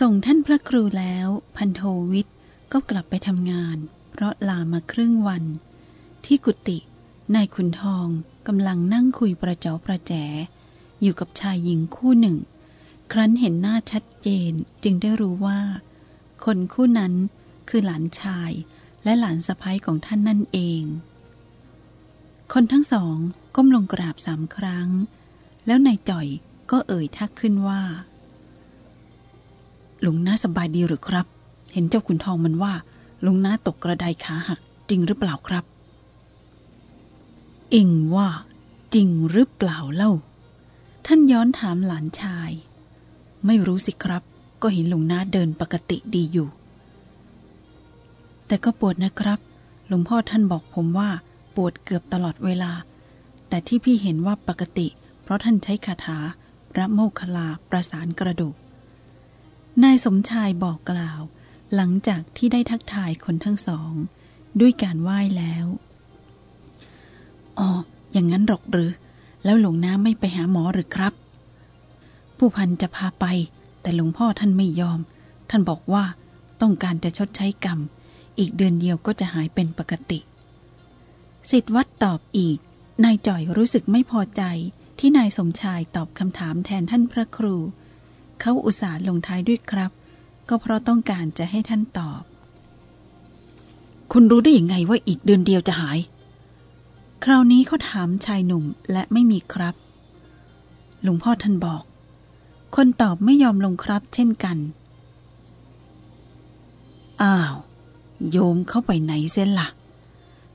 ส่งท่านพระครูแล้ว พันโทวิทย์ก็กลับไปทำงาน เพราะลามาครึ่งวัน ที่กุฏินายขุนทองกำลังนั่งคุยประจอประแจ อยู่กับชายหญิงคู่หนึ่ง ครั้นเห็นหน้าชัดเจนจึงได้รู้ว่า คนคู่นั้นคือหลานชายและหลานสะพ้ยของท่านนั่นเอง คนทั้งสองก้มลงกราบสามครั้ง แล้วนายจ่อยก็เอ่ยทักขึ้นว่า ลุงน้าสบายดีหรือครับ เห็นเจ้าขุนทองมันว่าลุงน้าตกกระไดขาหักจริงหรือเปล่าครับ เองว่าจริงหรือเปล่าเล่า ท่านย้อนถามหลานชาย ไม่รู้สิครับ ก็เห็นลุงน้าเดินปกติดีอยู่ แต่ก็ปวดนะครับ หลวงพ่อท่านบอกผมว่า ปวดเกือบตลอดเวลา แต่ที่พี่เห็นว่าปกติ เพราะท่านใช้คาถาพระโมคคลาประสานกระดูก นายสมชายบอกกล่าว หลังจากที่ได้ทักทายคนทั้งสอง ด้วยการไหว้แล้วอ๋ออย่างนั้นหรอกหรือ แล้วหลวงน้าไม่ไปหาหมอหรือครับ ผู้พันจะพาไป แต่หลวงพ่อท่านไม่ยอม ท่านบอกว่าต้องการจะชดใช้กรรม อีกเดือนเดียวก็จะหายเป็นปกติสิทธวัดตอบอีก นายจ่อยรู้สึกไม่พอใจที่นายสมชายตอบคำถามแทนท่านพระครู เขาอุตส่าห์ลงท้ายด้วยครับ ก็เพราะต้องการจะให้ท่านตอบ คุณรู้ได้ยังไงว่าอีกเดือนเดียวจะหาย คราวนี้เขาถามชายหนุ่มและไม่มีครับหลวงพ่อท่านบอก คนตอบไม่ยอมลงครับเช่นกัน อ้าว โยมเข้าไปไหนเส้นละ่ะ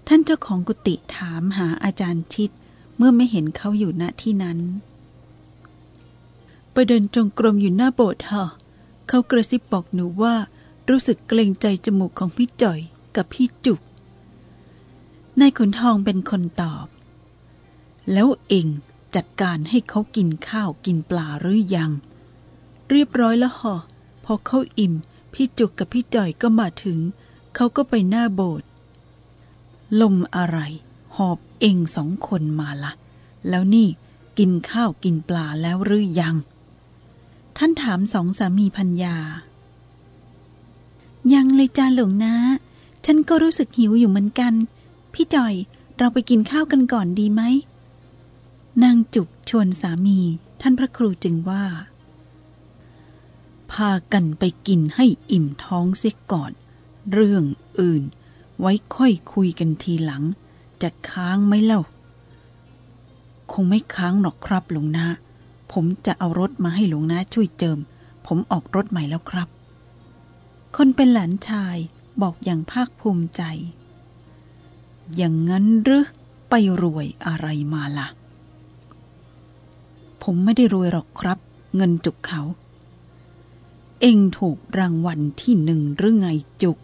ท่านเจ้าของกุฏิถามหาอาจารย์ชิด เมื่อไม่เห็นเขาอยู่ณที่นั้น ไปเดินจงกรมอยู่หน้าโบสถ์ฮะเขากระซิบบอกหนูว่ารู้สึกเกรงใจจมูกของพี่จ่อยกับพี่จุก นายขุนทองเป็นคนตอบ แล้วเองจัดการให้เขากินข้าวกินปลาหรือยัง เรียบร้อยแล้วฮะพอเขาอิ่ม พี่จุกกับพี่จ่อยก็มาถึง เขาก็ไปหน้าโบสถ์ลมอะไร หอบเองสองคนมาละ แล้วนี่กินข้าวกินปลาแล้วหรือยัง ท่านถามสองสามีพัญญา ยังเลยจ้าหลวงนะ ฉันก็รู้สึกหิวอยู่เหมือนกัน พี่จอยเราไปกินข้าวกันก่อนดีไหม นางจุกชวนสามีท่านพระครูจึงว่า พากันไปกินให้อิ่มท้องเสียก่อน เรื่องอื่น ไว้ค่อยคุยกันทีหลัง จะค้างไหมเล่า คงไม่ค้างหรอกครับหลวงนา ผมจะเอารถมาให้หลวงนาช่วยเจิม ผมออกรถใหม่แล้วครับ คนเป็นหลานชายบอกอย่างภาคภูมิใจ อย่างนั้นหรือไปรวยอะไรมาละ่ะ ผมไม่ได้รวยหรอกครับ เงินจุกเขา เองถูกรางวัลที่หนึ่งหรือไงจุก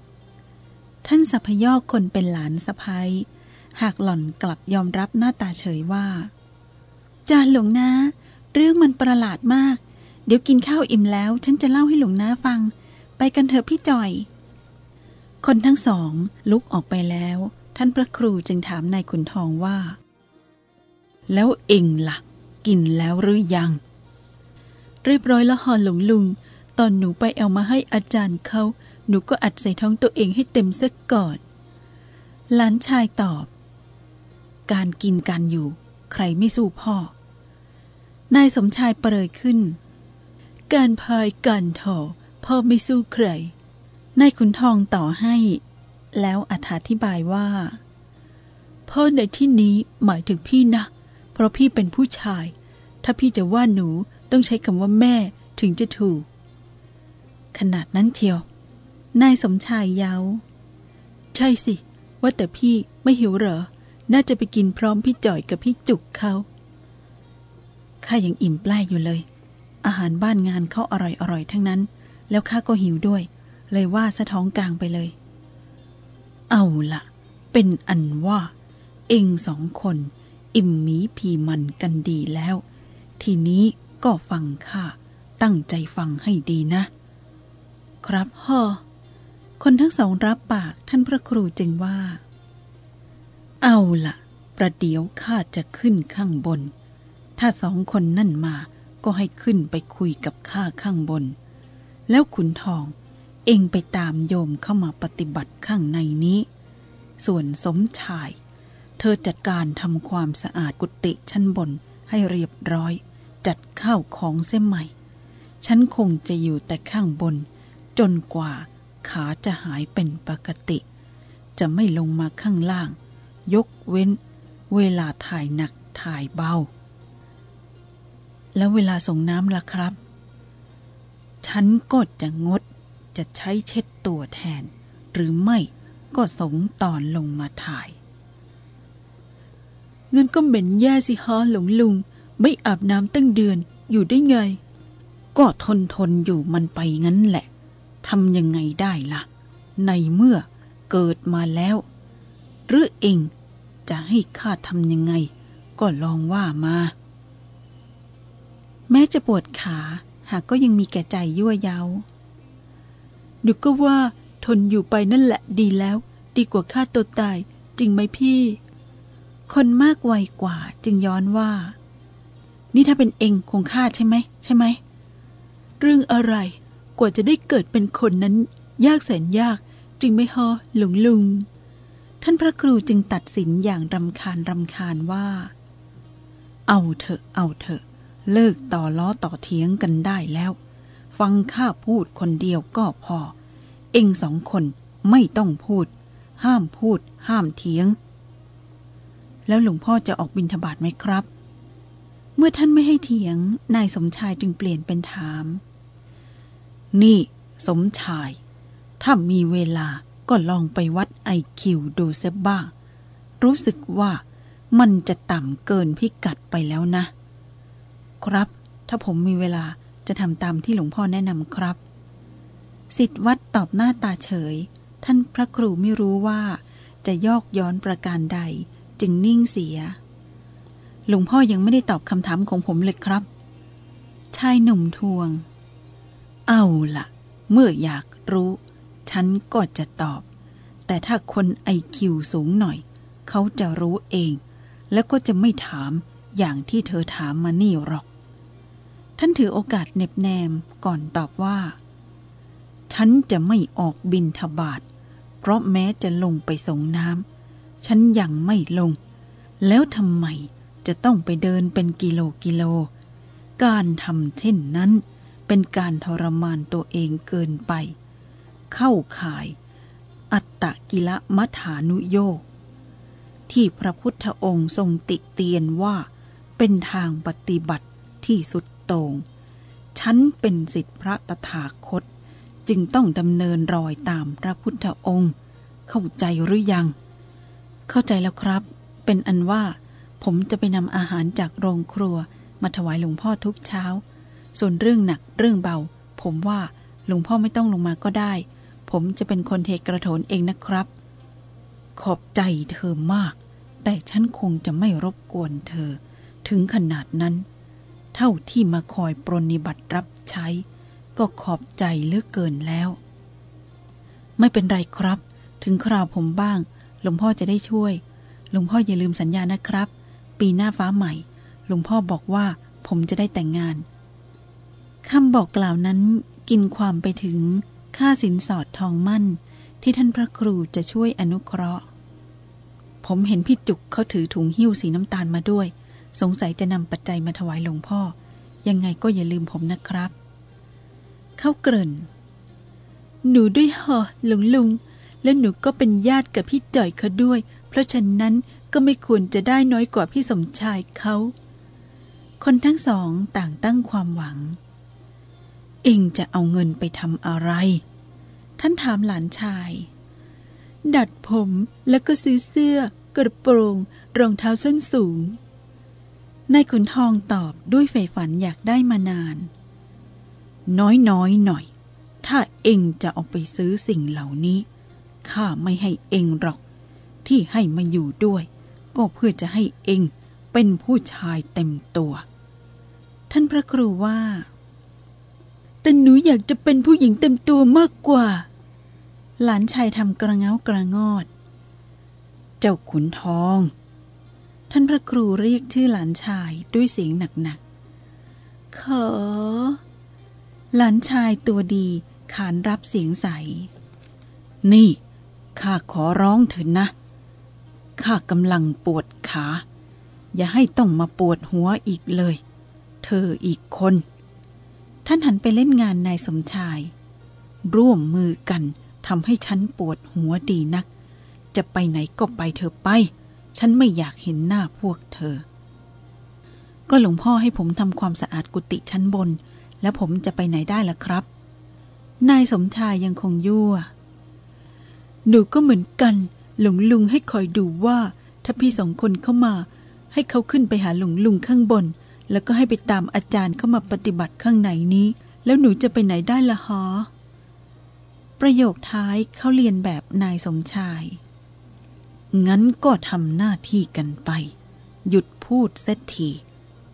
ท่านสัพยอกคนเป็นหลานสะพ้ายหากหล่อนกลับยอมรับหน้าตาเฉยว่าจานหลวงนา เรื่องมันประหลาดมาก เดี๋ยวกินข้าวอิ่มแล้ว ฉันจะเล่าให้หลวงนาฟัง ไปกันเถอะพี่จอย คนทั้งสองลุกออกไปแล้ว ท่านพระครูจึงถามนายขุนทองว่า แล้วเองละ่ะ กินแล้วหรือยัง เรียบร้อยแล้วฮอหลวงลุง ตอนหนูไปเอามาให้อาจารย์เขา หนูก็อัดใส่ท้องตัวเองให้เต็มซะก่อนหลานชายตอบ การกินกันอยู่ ใครไม่สู้พ่อ นายสมชายเปรยขึ้น การพายกันถอพ่อไม่สู้ใคร นายขุนทองต่อให้ แล้วอธิบายว่า พ่อในที่นี้หมายถึงพี่นะ เพราะพี่เป็นผู้ชาย ถ้าพี่จะว่าหนูต้องใช้คำว่าแม่ถึงจะถูก ขนาดนั้นเชียว นายสมชายเยา้า ใช่สิ ว่าแต่พี่ไม่หิวเหรอ น่าจะไปกินพร้อมพี่จ่อยกับพี่จุกเขา ข้ายังอิ่มแปล้อยู่เลย อาหารบ้านงานเขาอร่อยอร่อยทั้งนั้น แล้วข้าก็หิวด้วย เลยว่าสะท้องกลางไปเลย เอาละเป็นอันว่า เองสองคน อิ่มมีพีมันกันดีแล้ว ทีนี้ก็ฟังข้าตั้งใจฟังให้ดีนะ ครับพ่อคนทั้งสองรับปากท่านพระครูจึงว่า เอาละประเดี๋ยวข้าจะขึ้นข้างบน ถ้าสองคนนั่นมาก็ให้ขึ้นไปคุยกับข้าข้างบน แล้วขุนทองเองไปตามโยมเข้ามาปฏิบัติข้างในนี้ ส่วนสมชาย เธอจัดการทำความสะอาดกุฏิชั้นบนให้เรียบร้อย จัดข้าวของเส้นใหม่ ฉันคงจะอยู่แต่ข้างบน จนกว่าขาจะหายเป็นปกติ จะไม่ลงมาข้างล่าง ยกเว้น เวลาถ่ายหนักถ่ายเบา แล้วเวลาส่งน้ำล่ะครับ ฉันก็จะงดจะใช้เช็ดตัวแทน หรือไม่ก็สงตอนลงมาถ่าย เงินก็เหม็นแย่สิฮะหลงลุง ไม่อาบน้ำตั้งเดือนอยู่ได้ไง ก็ทนทนอยู่มันไปงั้นแหละทำยังไงได้ละ่ะ ในเมื่อเกิดมาแล้ว หรือเองจะให้ข้าทำยังไง ก็ลองว่ามา แม้จะปวดขา หากก็ยังมีแก่ใจยั่วเยา้าหนูก็ว่าทนอยู่ไปนั่นแหละดีแล้ว ดีกว่าฆ่าตัวตาย จริงไหมพี่ คนมากวัยกว่าจึงย้อนว่า นี่ถ้าเป็นเองคงฆ่าใช่ไหม ใช่ไหม เรื่องอะไรกว่าจะได้เกิดเป็นคนนั้น ยากแสนยากจริงไหมฮะหลวงลุง ท่านพระครูจึงตัดสินอย่างรำคาญรำคาญว่า เอาเถอะเอาเถอะ เลิกต่อล้อต่อเถียงกันได้แล้ว ฟังข้าพูดคนเดียวก็พอ เองสองคนไม่ต้องพูด ห้ามพูด ห้ามเถียง แล้วหลวงพ่อจะออกบินทบาทไหมครับ เมื่อท่านไม่ให้เถียง นายสมชายจึงเปลี่ยนเป็นถาม นี่ สมชาย ถ้ามีเวลาก็ลองไปวัดไอคิวดูเซบ้าง รู้สึกว่ามันจะต่ำเกินพิกัดไปแล้วนะ ครับ ถ้าผมมีเวลาจะทำตามที่หลวงพ่อแนะนำครับสิทธวัดตอบหน้าตาเฉย ท่านพระครูไม่รู้ว่า จะยอกย้อนประการใด จึงนิ่งเสีย หลวงพ่อยังไม่ได้ตอบคำถามของผมเลยครับ ชายหนุ่มทวง เอาละเมื่ออยากรู้ ฉันก็จะตอบ แต่ถ้าคนไอคิวสูงหน่อย เขาจะรู้เอง แล้วก็จะไม่ถามอย่างที่เธอถามมานี่หรอก ท่านถือโอกาสเน็บแนมก่อนตอบว่า ฉันจะไม่ออกบินทบาทเพราะแม้จะลงไปส่งน้ำฉันยังไม่ลง แล้วทำไมจะต้องไปเดินเป็นกิโลกิโล การทำเช่นนั้น เป็นการทรมานตัวเองเกินไป เข้าข่าย อัตตกิละมัฐานุโยกที่พระพุทธองค์ทรงติเตียนว่าเป็นทางปฏิบัติที่สุด ตง ฉันเป็นสิทธิพระตถาคต จึงต้องดำเนินรอยตามพระพุทธองค์ เข้าใจหรือยัง เข้าใจแล้วครับ เป็นอันว่าผมจะไปนำอาหารจากโรงครัวมาถวายหลวงพ่อทุกเช้า ส่วนเรื่องหนักเรื่องเบา ผมว่าหลวงพ่อไม่ต้องลงมาก็ได้ ผมจะเป็นคนเทกระโถนเองนะครับ ขอบใจเธอมาก แต่ฉันคงจะไม่รบกวนเธอ ถึงขนาดนั้น เท่าที่มาคอยปรนิบัติรับใช้ ก็ขอบใจเลือกเกินแล้ว ไม่เป็นไรครับ ถึงคราวผมบ้าง หลวงพ่อจะได้ช่วย หลวงพ่ออย่าลืมสัญญานะครับ ปีหน้าฟ้าใหม่ หลวงพ่อบอกว่าผมจะได้แต่งงานคำบอกกล่าวนั้นกินความไปถึงค่าสินสอดทองมั่น ที่ท่านพระครูจะช่วยอนุเคราะห์ ผมเห็นพี่จุกเขาถือถุงหิ้วสีน้ำตาลมาด้วย สงสัยจะนำปัจจัยมาถวายหลวงพ่อ ยังไงก็อย่าลืมผมนะครับ เขาเกริ่น หนูด้วยเหรอหลวงลุง และหนูก็เป็นญาติกับพี่จ่อยเขาด้วย เพราะฉะนั้นก็ไม่ควรจะได้น้อยกว่าพี่สมชายเขา คนทั้งสองต่างตั้งความหวัง เองจะเอาเงินไปทำอะไร ท่านถามหลานชาย ดัดผมแล้วก็ซื้อเสื้อกระโปรง รองเท้าส้นสูง นายขุนทองตอบด้วยใฝ่ฝันอยากได้มานาน น้อยน้อยหน่อย ถ้าเองจะเอาไปซื้อสิ่งเหล่านี้ข้าไม่ให้เองหรอก ที่ให้มาอยู่ด้วย ก็เพื่อจะให้เองเป็นผู้ชายเต็มตัว ท่านพระครูว่า แต่หนูอยากจะเป็นผู้หญิงเต็มตัวมากกว่า หลานชายทำกระเงากระงอด เจ้าขุนทอง ท่านพระครูเรียกชื่อหลานชายด้วยเสียงหนักๆ ขอ หลานชายตัวดีขานรับเสียงใส นี่ ข้าขอร้องเถอะนะ ข้ากำลังปวดขา อย่าให้ต้องมาปวดหัวอีกเลย เธออีกคน ท่านหันไปเล่นงานนายสมชาย ร่วมมือกันทำให้ฉันปวดหัวดีนัก จะไปไหนก็ไปเธอไป ฉันไม่อยากเห็นหน้าพวกเธอ ก็หลวงพ่อให้ผมทำความสะอาดกุฏิชั้นบน แล้วผมจะไปไหนได้ล่ะครับ นายสมชายยังคงยั่ว หนูก็เหมือนกัน หลวงลุงให้คอยดูว่า ถ้าพี่สองคนเข้ามา ให้เขาขึ้นไปหาหลวงลุงข้างบน แล้วก็ให้ไปตามอาจารย์เข้ามาปฏิบัติข้างในนี้ แล้วหนูจะไปไหนได้ละฮะประโยคท้ายเขาเรียนแบบนายสมชาย งั้นก็ทำหน้าที่กันไป หยุดพูดเสียที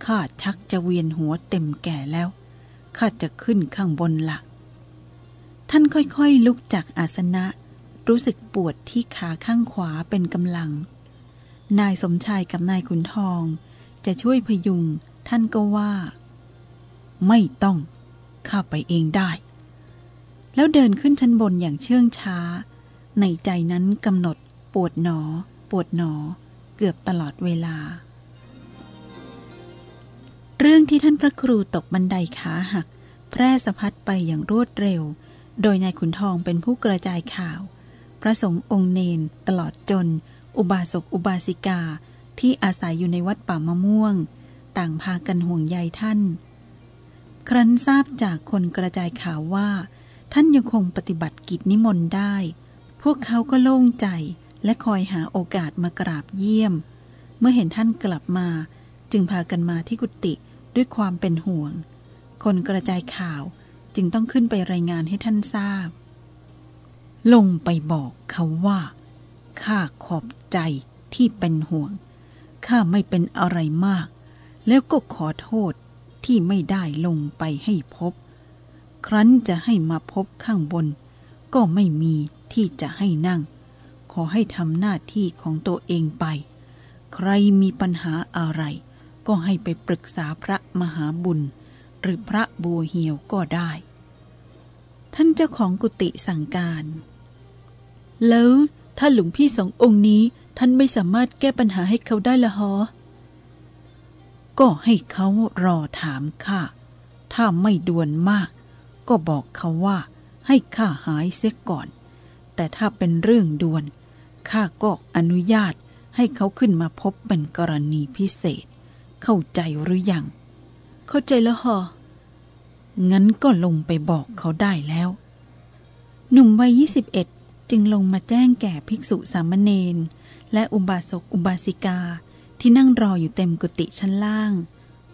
ข้าชักจะเวียนหัวเต็มแก่แล้ว ข้าจะขึ้นข้างบนละ ท่านค่อยๆลุกจากอาสนะ รู้สึกปวดที่ขาข้างขวาเป็นกำลัง นายสมชายกับนายขุนทอง จะช่วยพยุง ท่านก็ว่า ไม่ต้อง ข้าไปเองได้ แล้วเดินขึ้นชั้นบนอย่างเชื่องช้า ในใจนั้นกำหนด วดหนอ ปวดหนอ เกือบตลอดเวลา เรื่องที่ท่านพระครูตกบันไดขาหัก แพร่สะพัดไปอย่างรวดเร็ว โดยนายขุนทองเป็นผู้กระจายข่าว พระสงฆ์องค์เนนตลอดจน อุบาสกอุบาสิกาที่อาศัยอยู่ในวัดป่ามะม่วง ต่างพากันห่วงใยท่าน ครั้นทราบจากคนกระจายข่าวว่า ท่านยังคงปฏิบัติกิจนิมนต์ได้ พวกเขาก็โล่งใจ และคอยหาโอกาสมากราบเยี่ยม เมื่อเห็นท่านกลับมา จึงพากันมาที่กุฏิด้วยความเป็นห่วง คนกระจายข่าวจึงต้องขึ้นไปรายงานให้ท่านทราบ ลงไปบอกเขาว่าข้าขอบใจที่เป็นห่วงข้าไม่เป็นอะไรมาก แล้วก็ขอโทษที่ไม่ได้ลงไปให้พบ ครั้นจะให้มาพบข้างบน ก็ไม่มีที่จะให้นั่ง อให้ทำหน้าที่ของตัวเองไป ใครมีปัญหาอะไร ก็ให้ไปปรึกษาพระมหาบุญ หรือพระบัวเหียวก็ได้ ท่านเจ้าของกุฏิสั่งการ แล้วถ้าหลวงพี่สององค์นี้ท่านไม่สามารถแก้ปัญหาให้เขาได้ละฮอก็ให้เขารอถามข้า ถ้าไม่ด่วนมาก ก็บอกเขาว่าให้ข้าหายเสียก่อน แต่ถ้าเป็นเรื่องด่วน ข้าก็อนุญาตให้เขาขึ้นมาพบเป็นกรณีพิเศษ เข้าใจหรือยัง เข้าใจแล้วฮองั้นก็ลงไปบอกเขาได้แล้ว หนุ่มวัยยี่สิบเอ็ดจึงลงมาแจ้งแก่ภิกษุสามเณรและอุบาสกอุบาสิกาที่นั่งรออยู่เต็มกุฏิชั้นล่าง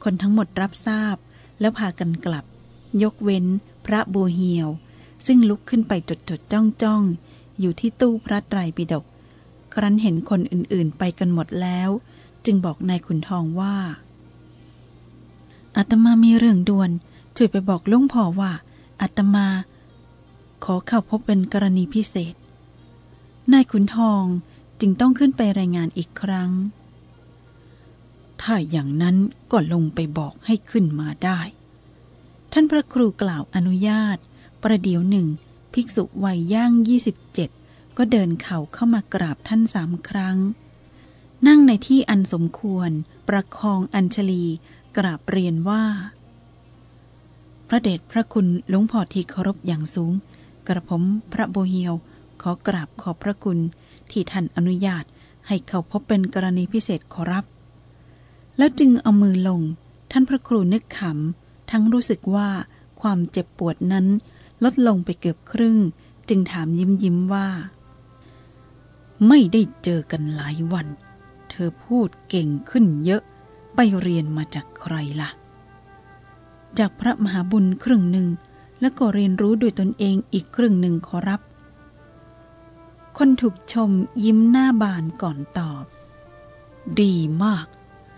คนทั้งหมดรับทราบแล้วพากันกลับ ยกเว้นพระบัวเหียว ซึ่งลุกขึ้นไปจดจดจ้องจ้องอยู่ที่ตู้พระไตรปิฎก ครั้นเห็นคนอื่นๆ ไปกันหมดแล้ว จึงบอกนายขุนทองว่าอาตมามีเรื่องด่วน ช่วยไปบอกลุงพ่อว่าอาตมา ขอเข้าพบเป็นกรณีพิเศษ นายขุนทองจึงต้องขึ้นไปรายงานอีกครั้ง ถ้าอย่างนั้นก็ลงไปบอกให้ขึ้นมาได้ ท่านพระครูกล่าวอนุญาต ประเดี๋ยวหนึ่ง ภิกษุวัยย่าง 27 ก็เดินเข่าเข้ามากราบท่านสามครั้ง นั่งในที่อันสมควรประคองอัญชลีกราบเรียนว่า พระเดชพระคุณหลวงพ่อที่เคารพอย่างสูง กระผมพระโบเฮียวขอกราบขอบพระคุณที่ท่านอนุญาตให้เขาพบเป็นกรณีพิเศษขอรับ แล้วจึงเอามือลง ท่านพระครูนึกขำ ทั้งรู้สึกว่าความเจ็บปวดนั้น ลดลงไปเกือบครึ่ง จึงถามยิ้มยิ้มว่า ไม่ได้เจอกันหลายวัน เธอพูดเก่งขึ้นเยอะ ไปเรียนมาจากใครละ่ะ จากพระมหาบุญครึ่งหนึ่ง แล้วก็เรียนรู้ด้วยตนเองอีกครึ่งหนึ่งขอรับ คนถูกชมยิ้มหน้าบานก่อนตอบ ดีมาก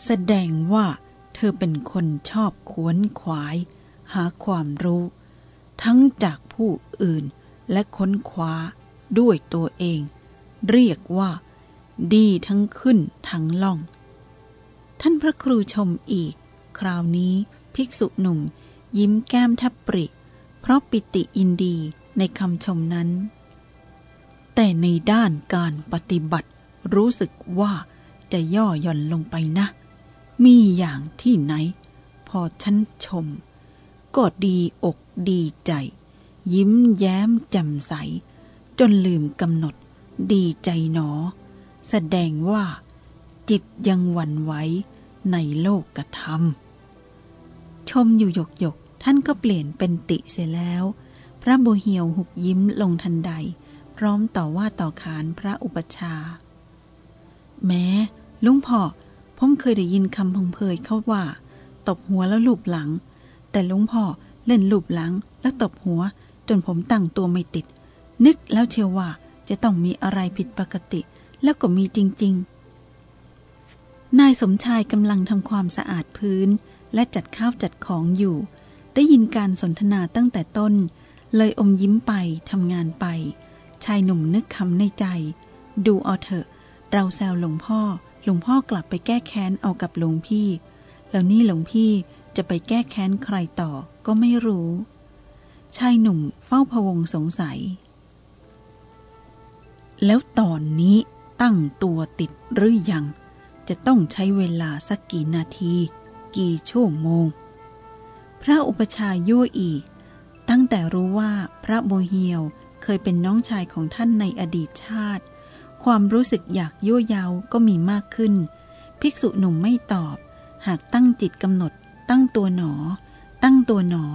แสดงว่าเธอเป็นคนชอบขวนขวาย หาความรู้ ทั้งจากผู้อื่นและค้นคว้าด้วยตัวเอง เรียกว่า ดีทั้งขึ้นทั้งล่อง ท่านพระครูชมอีก คราวนี้ภิกษุหนุ่มยิ้มแก้มทับปริ เพราะปิติอินดีในคำชมนั้น แต่ในด้านการปฏิบัติรู้สึกว่าจะย่อหย่อนลงไปนะ มีอย่างที่ไหน พอฉันชม ก็ดีอกดีใจ ยิ้มแย้มแจ่มใส จนลืมกำหนด ดีใจหนอ แสดงว่า จิตยังหวั่นไหวในโลกกระทำชมอยู่หยกหยกท่านก็เปลี่ยนเป็นติเสียแล้ว พระโบเฮียวหุบยิ้มลงทันใด พร้อมต่อว่าต่อขานพระอุปชา แม้ลุงพ่อผมเคยได้ยินคำพงเพยเขาว่า ตบหัวแล้วลูบหลัง แต่ลุงพ่อเล่นลูบหลังแล้วตบหัว จนผมตั้งตัวไม่ติด นึกแล้วเชียวว่า จะต้องมีอะไรผิดปกติ แล้วก็มีจริง ๆ นายสมชายกำลังทำความสะอาดพื้น และจัดข้าวจัดของอยู่ ได้ยินการสนทนาตั้งแต่ต้น เลยอมยิ้มไปทำงานไป ชายหนุ่มนึกคำในใจ ดูเอาเถอะ เราแซวหลวงพ่อ หลวงพ่อกลับไปแก้แค้นเอากับหลวงพี่ แล้วนี่หลวงพี่จะไปแก้แค้นใครต่อก็ไม่รู้ ชายหนุ่มเฝ้าพวงสงสัย แล้วตอนนี้ตั้งตัวติดหรือยัง จะต้องใช้เวลาสักกี่นาที กี่ชั่วโมง พระอุปชายั่วอีก ตั้งแต่รู้ว่าพระโบเฮียวเคยเป็นน้องชายของท่านในอดีตชาติ ความรู้สึกอยากยั่วเยาก็มีมากขึ้น ภิกษุหนุ่มไม่ตอบ หากตั้งจิตกำหนด ตั้งตัวหนอ ตั้งตัวหนอ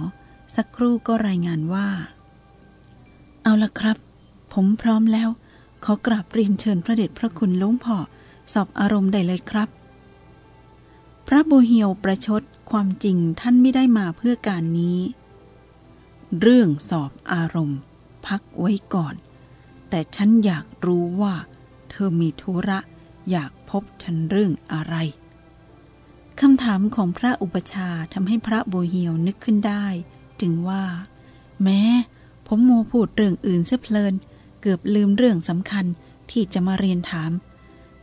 สักครู่ก็รายงานว่า เอาละครับ ผมพร้อมแล้ว ขอกราบเรียนเชิญพระเดชพระคุณลวงพ่อสอบอารมณ์ได้เลยครับ พระโบเฮียวประชดความจริงท่านไม่ได้มาเพื่อการนี้ เรื่องสอบอารมณ์ พักไว้ก่อน แต่ฉันอยากรู้ว่า เธอมีธุระอยากพบฉันเรื่องอะไรคำถามของพระอุปชาทำให้พระโบเฮียวนึกขึ้นได้ จึงว่า แม้ผมโมพูดเรื่องอื่นเสียเพลิน เกือบลืมเรื่องสำคัญที่จะมาเรียนถาม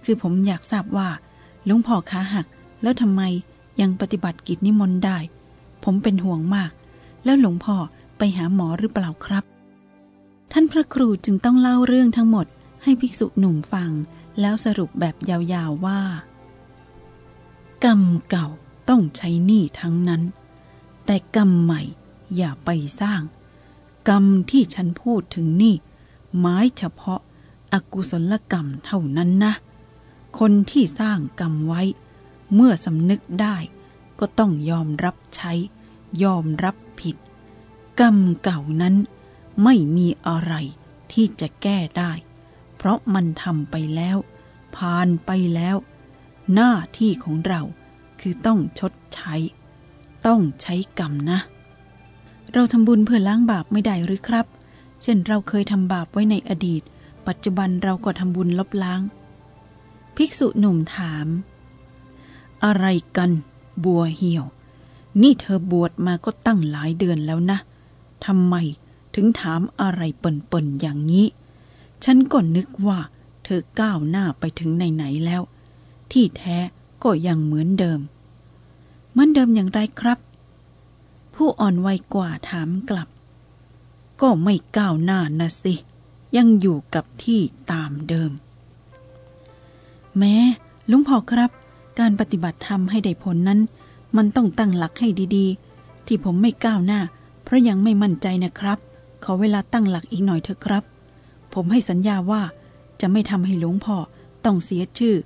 คือผมอยากทราบว่าหลวงพ่อขาหัก แล้วทำไมยังปฏิบัติกิจนิมนต์ได้ ผมเป็นห่วงมาก แล้วหลวงพ่อไปหาหมอหรือเปล่าครับ ท่านพระครูจึงต้องเล่าเรื่องทั้งหมดให้ภิกษุหนุ่มฟัง แล้วสรุปแบบยาวๆว่า กรรมเก่าต้องใช้หนี้ทั้งนั้น แต่กรรมใหม่อย่าไปสร้าง กรรมที่ฉันพูดถึงนี่ หมายเฉพาะอกุศลกรรมเท่านั้นนะ คนที่สร้างกรรมไว้ เมื่อสำนึกได้ ก็ต้องยอมรับใช้ ยอมรับผิด กรรมเก่านั้นไม่มีอะไรที่จะแก้ได้ เพราะมันทำไปแล้ว ผ่านไปแล้ว หน้าที่ของเราคือต้องชดใช้ ต้องใช้กรรมนะ เราทำบุญเพื่อล้างบาปไม่ได้หรือครับ เช่นเราเคยทำบาปไว้ในอดีต ปัจจุบันเราก็ทำบุญลบล้าง ภิกษุหนุ่มถาม อะไรกันบัวเหี่ยว นี่เธอบวชมาก็ตั้งหลายเดือนแล้วนะทำไมถึงถามอะไรเปิ่นๆอย่างนี้ ฉันก็นึกว่าเธอก้าวหน้าไปถึงไหนๆแล้ว ที่แท้ก็ยังเหมือนเดิม เหมือนเดิมอย่างไรครับ ผู้อ่อนวัยกว่าถามกลับ ก็ไม่ก้าวหน้านะสิ ยังอยู่กับที่ตามเดิม แม้ลุงพ่อครับ การปฏิบัติธรรมให้ได้ผลนั้น มันต้องตั้งหลักให้ดีๆ ที่ผมไม่ก้าวหน้า เพราะยังไม่มั่นใจนะครับ ขอเวลาตั้งหลักอีกหน่อยเถอะครับ ผมให้สัญญาว่าจะไม่ทำให้หลวงพ่อต้องเสียชื่อ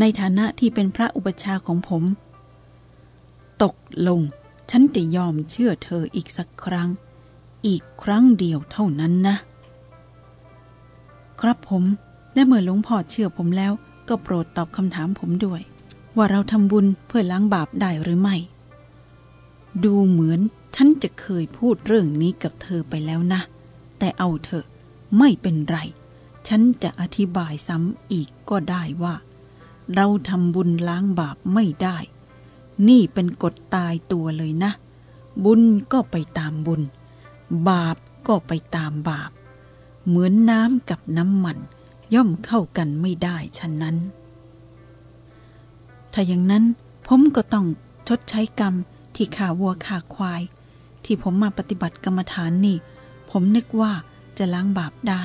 ในฐานะที่เป็นพระอุปชาของผม ตกลง ฉันจะยอมเชื่อเธออีกสักครั้ง อีกครั้งเดียวเท่านั้นนะ ครับผมและเมื่อหลวงพ่อเชื่อผมแล้ว ก็โปรดตอบคำถามผมด้วย ว่าเราทำบุญเพื่อล้างบาปได้หรือไม่ ดูเหมือนฉันจะเคยพูดเรื่องนี้กับเธอไปแล้วนะ แต่เอาเถอะไม่เป็นไร ฉันจะอธิบายซ้ำอีกก็ได้ว่า เราทำบุญล้างบาปไม่ได้ นี่เป็นกฎตายตัวเลยนะ บุญก็ไปตามบุญ บาปก็ไปตามบาป เหมือนน้ำกับน้ำมัน ย่อมเข้ากันไม่ได้ฉะนั้น ถ้าอย่างนั้นผมก็ต้องชดใช้กรรมที่ข่าวัวข่าควาย ที่ผมมาปฏิบัติกรรมฐานนี่ ผมนึกว่าจะล้างบาปได้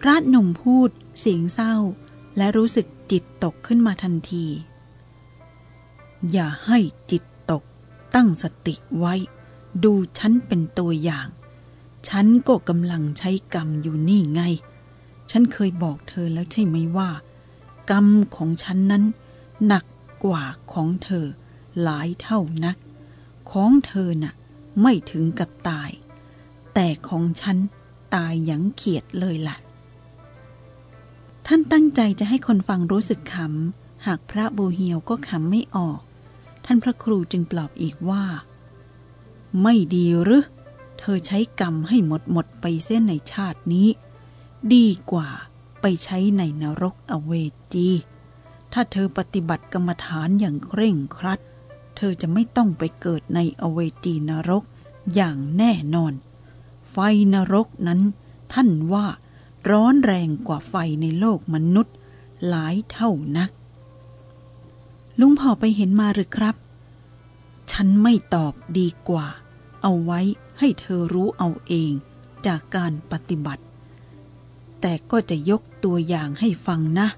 พระหนุ่มพูดเสียงเศร้า และรู้สึกจิตตกขึ้นมาทันที อย่าให้จิตตกตั้งสติไว้ ดูฉันเป็นตัวอย่าง ฉันก็กำลังใช้กรรมอยู่นี่ไง ฉันเคยบอกเธอแล้วใช่ไหมว่า กรรมของฉันนั้นหนักกว่าของเธอหลายเท่านัก ของเธอน่ะไม่ถึงกับตาย แต่ของฉันตายหยังเขียดเลยละ่ะ ท่านตั้งใจจะให้คนฟังรู้สึกขำหากพระบูเฮียวก็ขำไม่ออก ท่านพระครูจึงปลอบอีกว่า ไม่ดีหรือ เธอใช้กรรมให้หมดหมดไปเส้นในชาตินี้ ดีกว่าไปใช้ในนรกอเวจี ถ้าเธอปฏิบัติกรรมฐานอย่างเคร่งครัด เธอจะไม่ต้องไปเกิดในอเวจีนรกอย่างแน่นอน ไฟนรกนั้น ท่านว่าร้อนแรงกว่าไฟในโลกมนุษย์หลายเท่านัก ลุงพอไปเห็นมาหรือครับ ฉันไม่ตอบดีกว่า เอาไว้ให้เธอรู้เอาเองจากการปฏิบัติ แต่ก็จะยกตัวอย่างให้ฟังนะ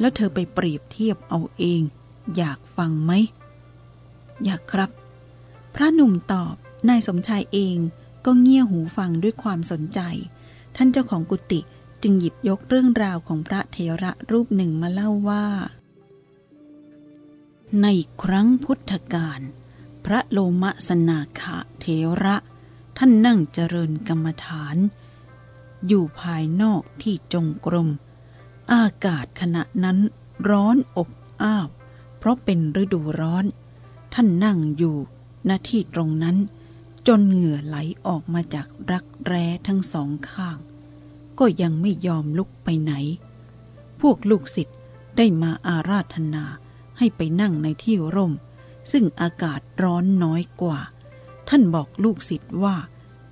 แล้วเธอไปเปรียบเทียบเอาเอง อยากฟังไหม อยากครับ พระหนุ่มตอบ นายสมชายเองก็เงี่ยหูฟังด้วยความสนใจ ท่านเจ้าของกุฏิจึงหยิบยกเรื่องราวของพระเถระรูปหนึ่งมาเล่าว่า ในครั้งพุทธกาล พระโลมสนาขะเถระ ท่านนั่งเจริญกรรมฐาน อยู่ภายนอกที่จงกรม อากาศขณะนั้นร้อนอบอ้าว เพราะเป็นฤดูร้อน ท่านนั่งอยู่ณที่ตรงนั้น จนเหงื่อไหลออกมาจากรักแร้ทั้งสองข้าง ก็ยังไม่ยอมลุกไปไหน พวกลูกศิษย์ได้มาอาราธนาให้ไปนั่งในที่ร่ม ซึ่งอากาศร้อนน้อยกว่า ท่านบอกลูกศิษย์ว่า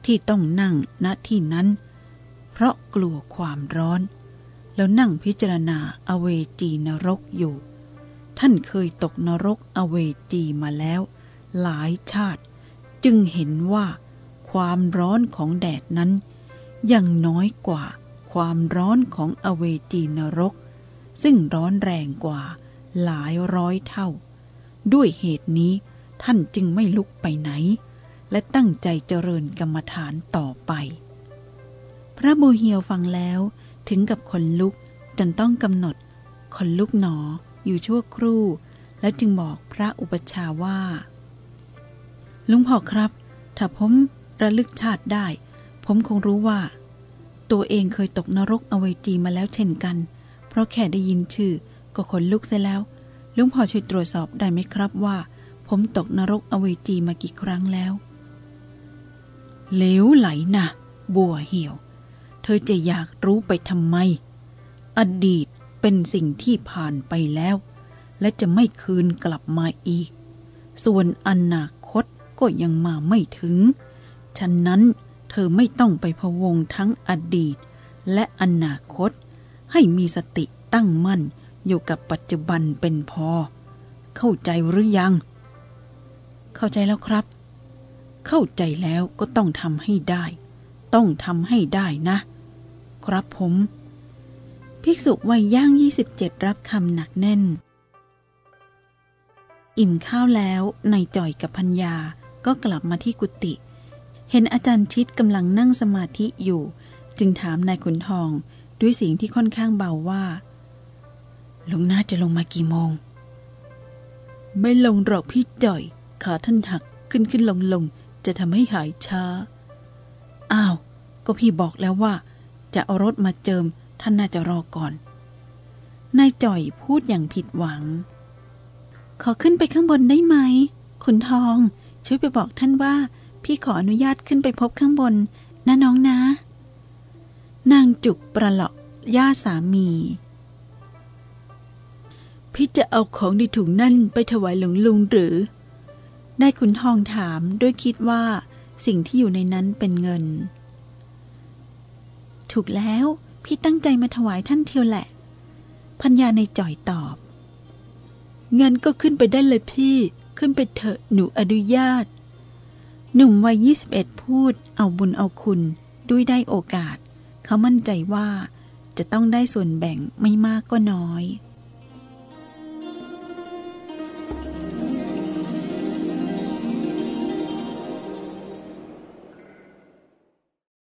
ที่ต้องนั่งณที่นั้น เพราะกลัวความร้อน แล้วนั่งพิจารณาอเวจีนรกอยู่ ท่านเคยตกนรกอเวจีมาแล้ว หลายชาติจึงเห็นว่า ความร้อนของแดดนั้น ยังน้อยกว่าความร้อนของอเวจีนรก ซึ่งร้อนแรงกว่าหลายร้อยเท่า ด้วยเหตุนี้ท่านจึงไม่ลุกไปไหน และตั้งใจเจริญกรรมฐานต่อไป พระโมเฮียวฟังแล้วถึงกับคนลุกจนต้องกำหนดคนลุกหนออยู่ชั่วครู่ แล้วจึงบอกพระอุปชาว่า ลุงพ่อครับ ถ้าผมระลึกชาติได้ ผมคงรู้ว่า ตัวเองเคยตกนรกอเวจีมาแล้วเช่นกัน เพราะแค่ได้ยินชื่อก็ขนลุกเสียแล้ว ลุงพ่อช่วยตรวจสอบได้ไหมครับว่า ผมตกนรกอเวจีมากี่ครั้งแล้วเหลวไหลนะบัวเหี่ยว เธอจะอยากรู้ไปทำไม อดีตเป็นสิ่งที่ผ่านไปแล้ว และจะไม่คืนกลับมาอีก ส่วนอนาคตก็ยังมาไม่ถึง ฉะนั้นเธอไม่ต้องไปพะวงทั้งอดีต และอนาคต ให้มีสติตั้งมั่น อยู่กับปัจจุบันเป็นพอ เข้าใจหรือยัง เข้าใจแล้วครับ เข้าใจแล้วก็ต้องทำให้ได้ ต้องทำให้ได้นะ ครับผม ภิกษุวัยย่าง 27 รับคำหนักแน่น อิ่มข้าวแล้วนายจ่อยกับพัญญาก็กลับมาที่กุฏิเห็นอาจารย์ชิดกำลังนั่งสมาธิอยู่ จึงถามนายขุนทองด้วยเสียงที่ค่อนข้างเบาว่า ลุงน่าจะลงมากี่โมง ไม่ลงหรอกพี่จ่อย ขาท่านหักขึ้นขึ้นลงลงจะทำให้หายช้า อ้าว ก็พี่บอกแล้วว่า จะเอารถมาเจิมท่านน่าจะรอก่อน นายจ่อยพูดอย่างผิดหวัง ขอขึ้นไปข้างบนได้ไหม ขุนทอง ช่วยไปบอกท่านว่า พี่ขออนุญาตขึ้นไปพบข้างบน นะน้องนะ นางจุกประหลาะย่าสามี พี่จะเอาของในถุงนั่นไปถวายหลวงลุงหรือนายขุนทองถามด้วยคิดว่าสิ่งที่อยู่ในนั้นเป็นเงิน ถูกแล้วพี่ตั้งใจมาถวายท่านเทียวแหละพัญญาในจ่อยตอบเงินก็ขึ้นไปได้เลยพี่ ขึ้นไปเถอะหนูอนุญาต หนุ่มวัย 21 พูด เอาบุญเอาคุณด้วยได้โอกาส เขามั่นใจว่าจะต้องได้ส่วนแบ่งไม่มากก็น้อย